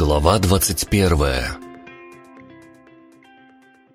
Глава 21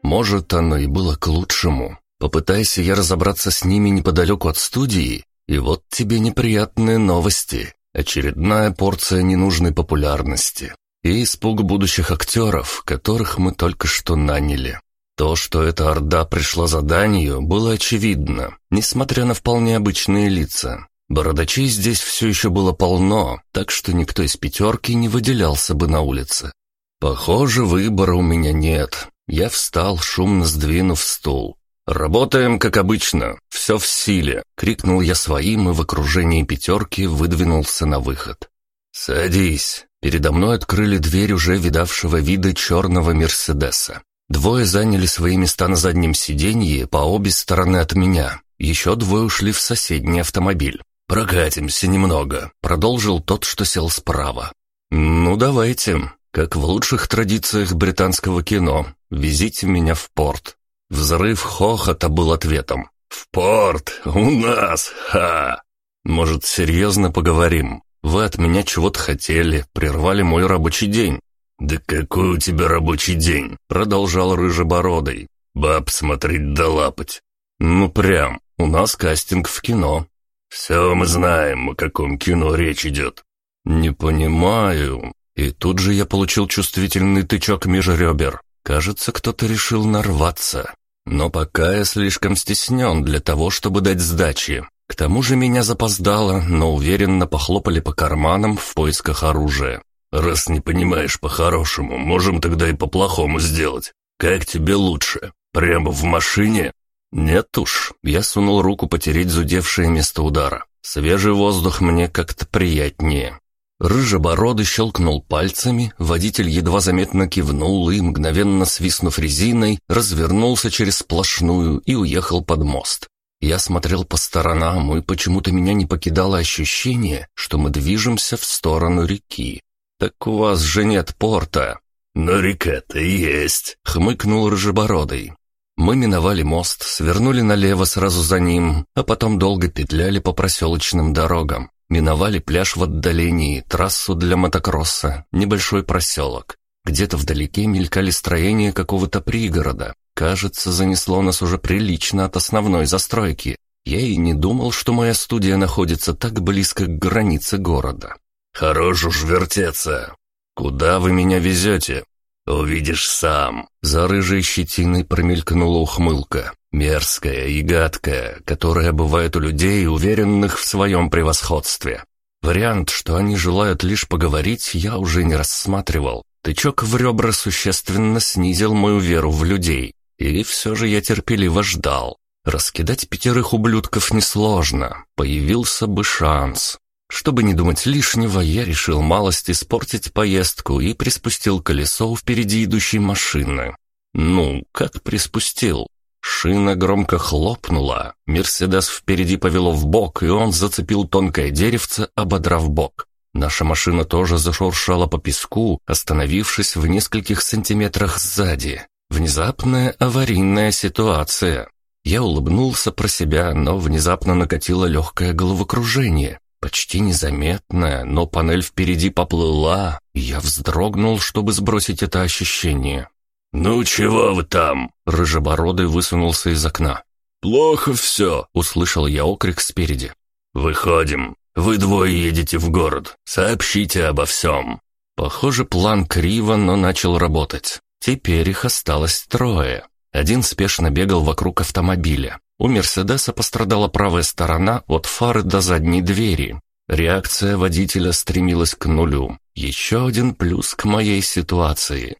Может, оно и было к лучшему. Попытайся я разобраться с ними неподалеку от студии, и вот тебе неприятные новости. Очередная порция ненужной популярности. И испуг будущих актеров, которых мы только что наняли. То, что эта орда пришла за данью, было очевидно, несмотря на вполне обычные лица. Бородачей здесь все еще было полно, так что никто из пятерки не выделялся бы на улице. Похоже, выбора у меня нет. Я встал, шумно сдвинув стул. «Работаем, как обычно, все в силе!» — крикнул я своим и в окружении пятерки выдвинулся на выход. «Садись!» Передо мной открыли дверь уже видавшего вида черного Мерседеса. Двое заняли свои места на заднем сиденье по обе стороны от меня. Еще двое ушли в соседний автомобиль. «Прокатимся немного», — продолжил тот, что сел справа. «Ну, давайте. Как в лучших традициях британского кино. Везите меня в порт». Взрыв хохота был ответом. «В порт! У нас! Ха!» «Может, серьезно поговорим? Вы от меня чего-то хотели, прервали мой рабочий день». «Да какой у тебя рабочий день?» — продолжал Рыжебородый. «Баб смотреть да лапать». «Ну прям, у нас кастинг в кино. «Все мы знаем, о каком кино речь идет». «Не понимаю». И тут же я получил чувствительный тычок меж ребер. Кажется, кто-то решил нарваться. Но пока я слишком стеснен для того, чтобы дать сдачи. К тому же меня запоздало, но уверенно похлопали по карманам в поисках оружия. «Раз не понимаешь по-хорошему, можем тогда и по-плохому сделать. Как тебе лучше? Прямо в машине «Нет уж», — я сунул руку потереть зудевшее место удара. «Свежий воздух мне как-то приятнее». Рыжебородый щелкнул пальцами, водитель едва заметно кивнул и, мгновенно свистнув резиной, развернулся через сплошную и уехал под мост. Я смотрел по сторонам, и почему-то меня не покидало ощущение, что мы движемся в сторону реки. «Так у вас же нет порта». «Но река-то есть», — хмыкнул Рыжебородый. Мы миновали мост, свернули налево сразу за ним, а потом долго петляли по проселочным дорогам. Миновали пляж в отдалении, трассу для мотокросса, небольшой проселок. Где-то вдалеке мелькали строения какого-то пригорода. Кажется, занесло нас уже прилично от основной застройки. Я и не думал, что моя студия находится так близко к границе города. «Хорош уж вертеться! Куда вы меня везете?» «Увидишь сам!» За рыжей щетиной промелькнула ухмылка. Мерзкая и гадкая, которая бывает у людей, уверенных в своем превосходстве. Вариант, что они желают лишь поговорить, я уже не рассматривал. Тычок в ребра существенно снизил мою веру в людей. И все же я терпеливо ждал. Раскидать пятерых ублюдков несложно. Появился бы шанс. Чтобы не думать лишнего, я решил малость испортить поездку и приспустил колесо у впереди идущей машины. Ну, как приспустил? Шина громко хлопнула, Мерседес впереди повело в бок, и он зацепил тонкое деревце, ободрав бок. Наша машина тоже зашуршала по песку, остановившись в нескольких сантиметрах сзади. Внезапная аварийная ситуация. Я улыбнулся про себя, но внезапно накатило легкое головокружение. Почти незаметная, но панель впереди поплыла, и я вздрогнул, чтобы сбросить это ощущение. «Ну чего вы там?» — рыжебородый высунулся из окна. «Плохо все», — услышал я окрик спереди. «Выходим. Вы двое едете в город. Сообщите обо всем». Похоже, план криво, но начал работать. Теперь их осталось трое. Один спешно бегал вокруг автомобиля. У «Мерседеса» пострадала правая сторона от фары до задней двери. Реакция водителя стремилась к нулю. Еще один плюс к моей ситуации.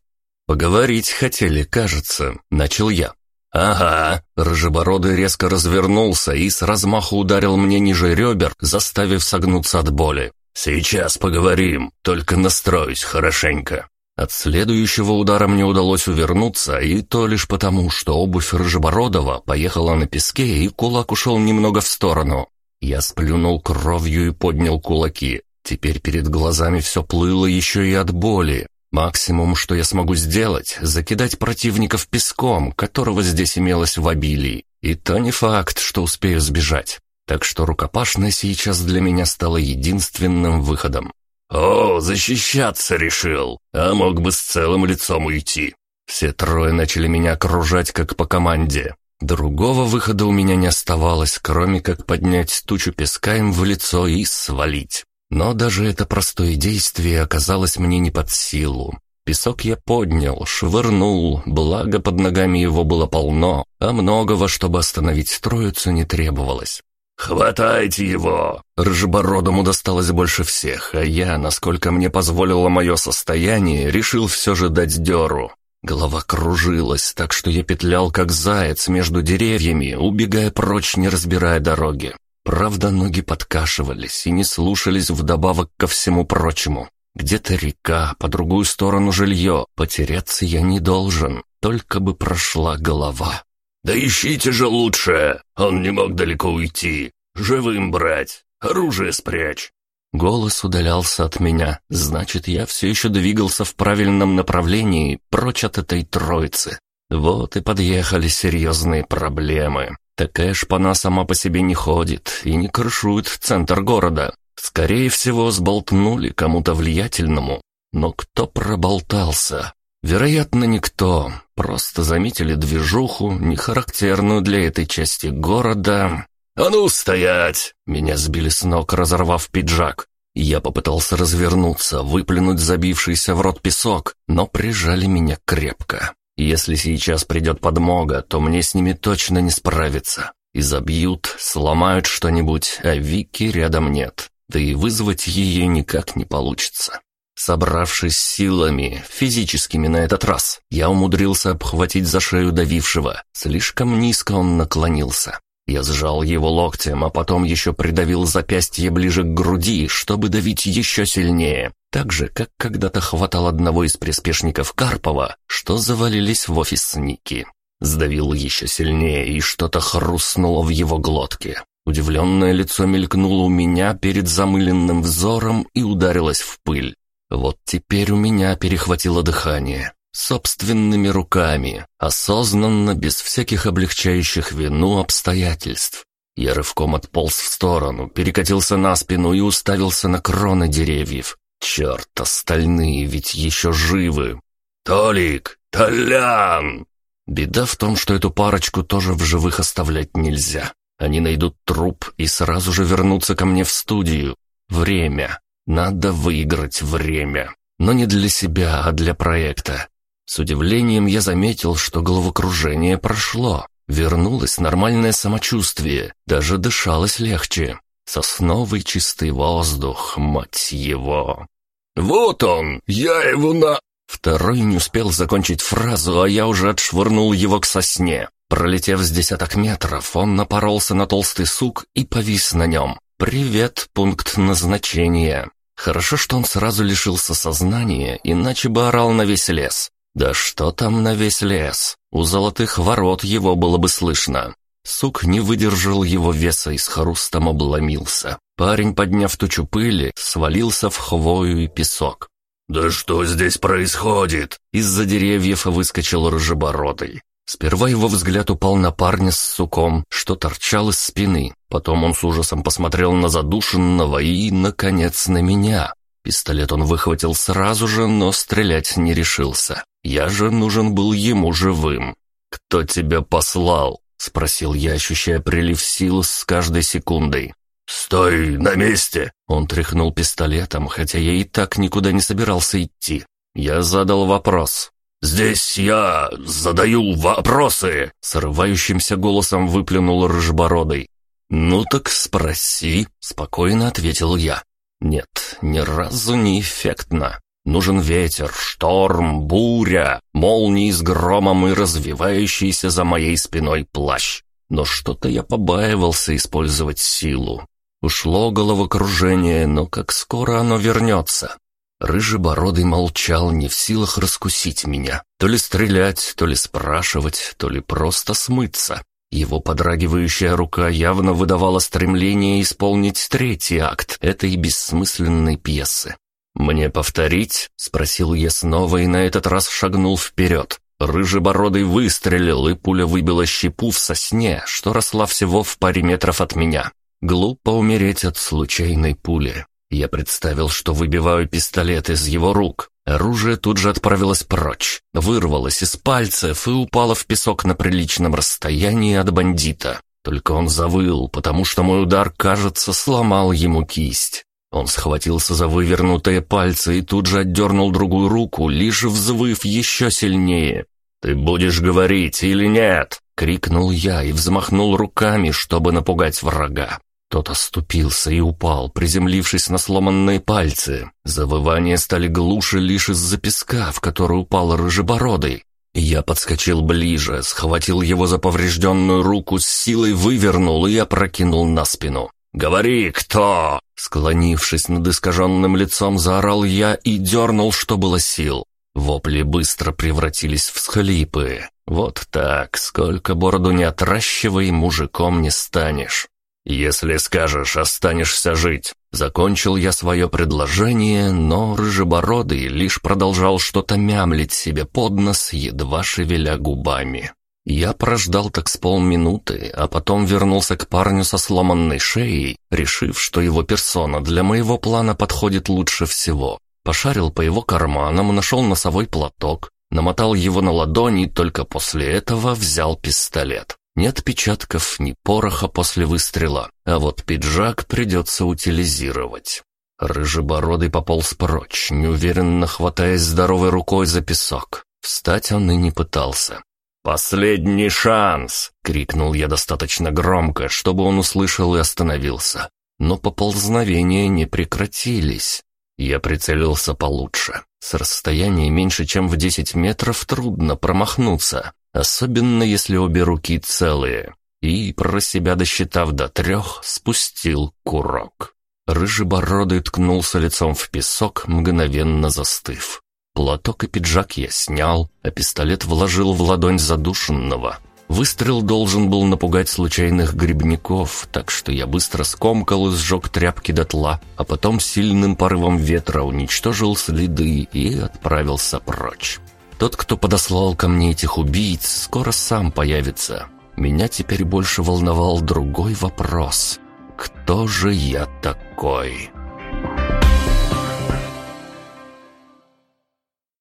«Поговорить хотели, кажется», — начал я. «Ага». Рыжебородый резко развернулся и с размаху ударил мне ниже ребер, заставив согнуться от боли. «Сейчас поговорим, только настроюсь хорошенько». От следующего удара мне удалось увернуться, и то лишь потому, что обувь Рыжебородова поехала на песке, и кулак ушел немного в сторону. Я сплюнул кровью и поднял кулаки. Теперь перед глазами все плыло еще и от боли. Максимум, что я смогу сделать, закидать противников песком, которого здесь имелось в обилии. И то не факт, что успею сбежать. Так что рукопашная сейчас для меня стала единственным выходом. «О, защищаться решил, а мог бы с целым лицом уйти». Все трое начали меня окружать, как по команде. Другого выхода у меня не оставалось, кроме как поднять тучу песка им в лицо и свалить. Но даже это простое действие оказалось мне не под силу. Песок я поднял, швырнул, благо под ногами его было полно, а многого, чтобы остановить троицу, не требовалось. «Хватайте его!» Рыжебородому досталось больше всех, а я, насколько мне позволило мое состояние, решил все же дать дёру. Голова кружилась, так что я петлял, как заяц, между деревьями, убегая прочь, не разбирая дороги. Правда, ноги подкашивались и не слушались вдобавок ко всему прочему. Где-то река, по другую сторону жилье. Потеряться я не должен, только бы прошла голова. «Да ищите же лучше! Он не мог далеко уйти. Живым брать, оружие спрячь. Голос удалялся от меня, значит, я все еще двигался в правильном направлении, прочь от этой троицы. Вот и подъехали серьезные проблемы. Такая шпана сама по себе не ходит и не крышует центр города. Скорее всего, сболтнули кому-то влиятельному. Но кто проболтался? Вероятно, никто. Просто заметили движуху, не характерную для этой части города, «А ну, стоять!» Меня сбили с ног, разорвав пиджак. Я попытался развернуться, выплюнуть забившийся в рот песок, но прижали меня крепко. Если сейчас придет подмога, то мне с ними точно не справиться. И забьют, сломают что-нибудь, а Вики рядом нет. Да и вызвать ее никак не получится. Собравшись силами, физическими на этот раз, я умудрился обхватить за шею давившего. Слишком низко он наклонился. Я сжал его локтем, а потом еще придавил запястье ближе к груди, чтобы давить еще сильнее. Так же, как когда-то хватал одного из приспешников Карпова, что завалились в офис Ники. Сдавил еще сильнее, и что-то хрустнуло в его глотке. Удивленное лицо мелькнуло у меня перед замыленным взором и ударилось в пыль. Вот теперь у меня перехватило дыхание собственными руками, осознанно, без всяких облегчающих вину обстоятельств. Я рывком отполз в сторону, перекатился на спину и уставился на кроны деревьев. Черт, остальные ведь еще живы. «Толик! Толян!» Беда в том, что эту парочку тоже в живых оставлять нельзя. Они найдут труп и сразу же вернутся ко мне в студию. Время. Надо выиграть время. Но не для себя, а для проекта. С удивлением я заметил, что головокружение прошло. Вернулось нормальное самочувствие, даже дышалось легче. Сосновый чистый воздух, мать его. «Вот он! Я его на...» Второй не успел закончить фразу, а я уже отшвырнул его к сосне. Пролетев с десяток метров, он напоролся на толстый сук и повис на нем. «Привет, пункт назначения». Хорошо, что он сразу лишился сознания, иначе бы орал на весь лес. Да что там на весь лес? У золотых ворот его было бы слышно. Сук не выдержал его веса и с хрустом обломился. Парень, подняв тучу пыли, свалился в хвою и песок. «Да что здесь происходит?» Из-за деревьев выскочил рыжебородый. Сперва его взгляд упал на парня с суком, что торчал из спины. Потом он с ужасом посмотрел на задушенного и, наконец, на меня. Пистолет он выхватил сразу же, но стрелять не решился. Я же нужен был ему живым. «Кто тебя послал?» — спросил я, ощущая прилив сил с каждой секундой. «Стой на месте!» Он тряхнул пистолетом, хотя я и так никуда не собирался идти. Я задал вопрос. «Здесь я задаю вопросы!» Срывающимся голосом выплюнул рыжбородый. «Ну так спроси», — спокойно ответил я. «Нет, ни разу не эффектно. Нужен ветер, шторм, буря, молнии с громом и развивающийся за моей спиной плащ. Но что-то я побаивался использовать силу. Ушло головокружение, но как скоро оно вернется? Рыжебородый молчал, не в силах раскусить меня. То ли стрелять, то ли спрашивать, то ли просто смыться. Его подрагивающая рука явно выдавала стремление исполнить третий акт этой бессмысленной пьесы. «Мне повторить?» — спросил я снова и на этот раз шагнул вперед. Рыжебородый выстрелил, и пуля выбила щепу в сосне, что росла всего в паре метров от меня. Глупо умереть от случайной пули. Я представил, что выбиваю пистолет из его рук. Оружие тут же отправилось прочь, вырвалось из пальцев и упало в песок на приличном расстоянии от бандита. Только он завыл, потому что мой удар, кажется, сломал ему кисть. Он схватился за вывернутые пальцы и тут же отдернул другую руку, лишь взвыв еще сильнее. «Ты будешь говорить или нет?» — крикнул я и взмахнул руками, чтобы напугать врага. Тот оступился и упал, приземлившись на сломанные пальцы. Завывания стали глуше лишь из-за песка, в который упал рыжебородый. Я подскочил ближе, схватил его за поврежденную руку, с силой вывернул и опрокинул на спину. «Говори, кто?» Склонившись над искаженным лицом, заорал я и дернул, что было сил. Вопли быстро превратились в схлипы. Вот так, сколько бороду не отращивай, мужиком не станешь. «Если скажешь, останешься жить». Закончил я свое предложение, но Рыжебородый лишь продолжал что-то мямлить себе под нос, едва шевеля губами. Я прождал так с полминуты, а потом вернулся к парню со сломанной шеей, решив, что его персона для моего плана подходит лучше всего. Пошарил по его карманам, нашел носовой платок, намотал его на ладони и только после этого взял пистолет. Ни отпечатков, ни пороха после выстрела, а вот пиджак придется утилизировать. Рыжебородый пополз прочь, неуверенно хватаясь здоровой рукой за песок. Встать он и не пытался. «Последний шанс!» — крикнул я достаточно громко, чтобы он услышал и остановился. Но поползновения не прекратились. Я прицелился получше. С расстояния меньше, чем в десять метров, трудно промахнуться особенно если обе руки целые, и, про себя досчитав до трех, спустил курок. Рыжебородый ткнулся лицом в песок, мгновенно застыв. Платок и пиджак я снял, а пистолет вложил в ладонь задушенного. Выстрел должен был напугать случайных грибников, так что я быстро скомкал и сжег тряпки дотла, а потом сильным порывом ветра уничтожил следы и отправился прочь. Тот, кто подослал ко мне этих убийц, скоро сам появится. Меня теперь больше волновал другой вопрос. Кто же я такой?»